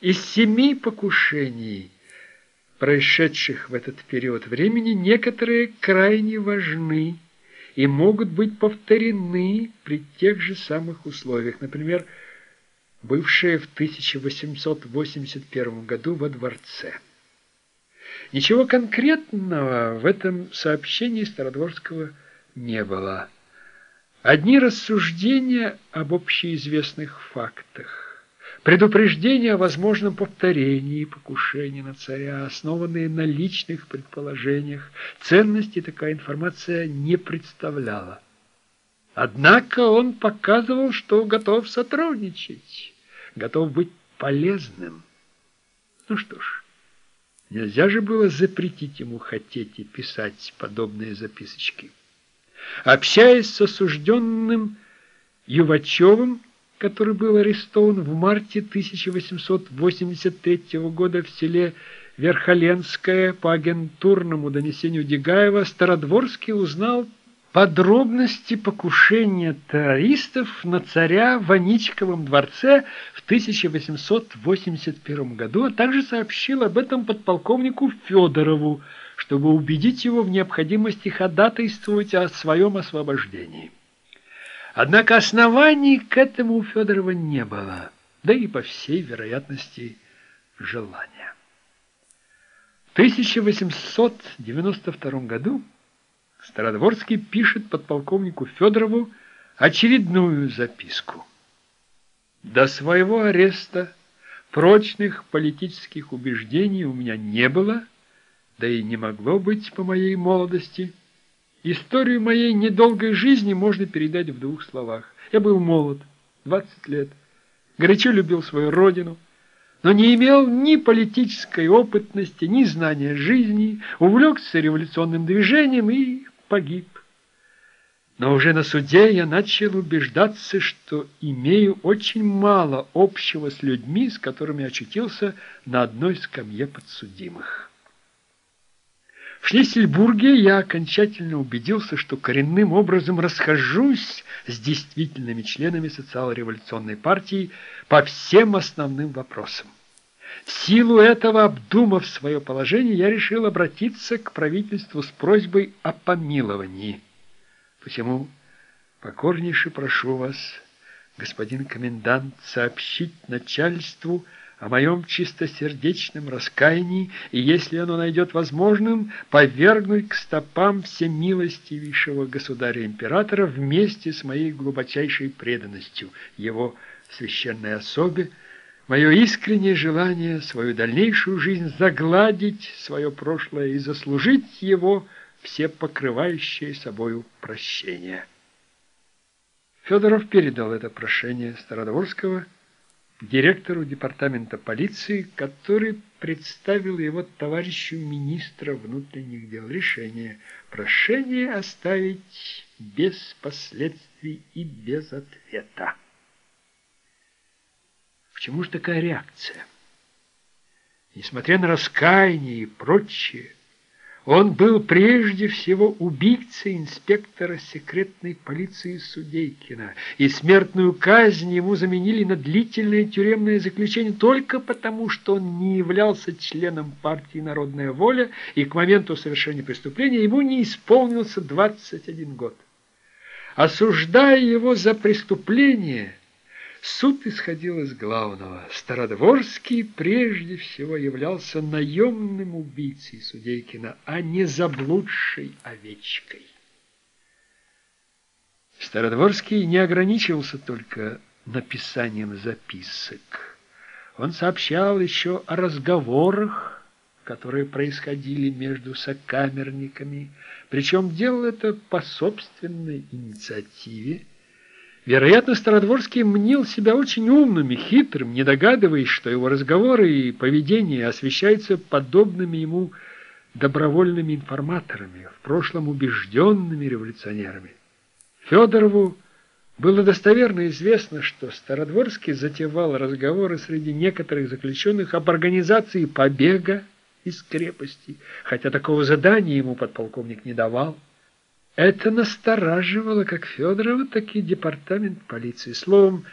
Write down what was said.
Из семи покушений, происшедших в этот период времени, некоторые крайне важны и могут быть повторены при тех же самых условиях. Например, бывшее в 1881 году во дворце. Ничего конкретного в этом сообщении Стародворского не было. Одни рассуждения об общеизвестных фактах, предупреждения о возможном повторении покушения на царя, основанные на личных предположениях, ценности такая информация не представляла. Однако он показывал, что готов сотрудничать, готов быть полезным. Ну что ж, нельзя же было запретить ему хотеть и писать подобные записочки. Общаясь с осужденным Ювачевым, который был арестован в марте 1883 года в селе Верхоленское по агентурному донесению Дегаева, Стародворский узнал подробности покушения террористов на царя в Аничковом дворце в 1881 году, а также сообщил об этом подполковнику Федорову, чтобы убедить его в необходимости ходатайствовать о своем освобождении. Однако оснований к этому у Федорова не было, да и, по всей вероятности, желания. В 1892 году Стародворский пишет подполковнику Федорову очередную записку. До своего ареста прочных политических убеждений у меня не было, да и не могло быть по моей молодости. Историю моей недолгой жизни можно передать в двух словах. Я был молод, 20 лет, горячо любил свою родину, но не имел ни политической опытности, ни знания жизни, увлекся революционным движением и погиб. Но уже на суде я начал убеждаться, что имею очень мало общего с людьми, с которыми очутился на одной скамье подсудимых. В Шлиссельбурге я окончательно убедился, что коренным образом расхожусь с действительными членами социал-революционной партии по всем основным вопросам. В силу этого, обдумав свое положение, я решил обратиться к правительству с просьбой о помиловании. Посему покорнейше прошу вас, господин комендант, сообщить начальству о моем чистосердечном раскаянии и, если оно найдет возможным, повергнуть к стопам всемилостивейшего государя-императора вместе с моей глубочайшей преданностью его священной особе, Мое искреннее желание свою дальнейшую жизнь загладить свое прошлое и заслужить его все покрывающее собою прощение. Федоров передал это прошение Стародворского директору департамента полиции, который представил его товарищу министра внутренних дел решение прошение оставить без последствий и без ответа. Почему же такая реакция? Несмотря на раскаяние и прочее, он был прежде всего убийцей инспектора секретной полиции Судейкина, и смертную казнь ему заменили на длительное тюремное заключение только потому, что он не являлся членом партии «Народная воля», и к моменту совершения преступления ему не исполнился 21 год. Осуждая его за преступление – Суд исходил из главного. Стародворский прежде всего являлся наемным убийцей Судейкина, а не заблудшей овечкой. Стародворский не ограничивался только написанием записок. Он сообщал еще о разговорах, которые происходили между сокамерниками, причем делал это по собственной инициативе, Вероятно, Стародворский мнил себя очень умным и хитрым, не догадываясь, что его разговоры и поведение освещаются подобными ему добровольными информаторами, в прошлом убежденными революционерами. Федорову было достоверно известно, что Стародворский затевал разговоры среди некоторых заключенных об организации побега из крепости, хотя такого задания ему подполковник не давал. Это настораживало как Федорова, так и департамент полиции. Словом,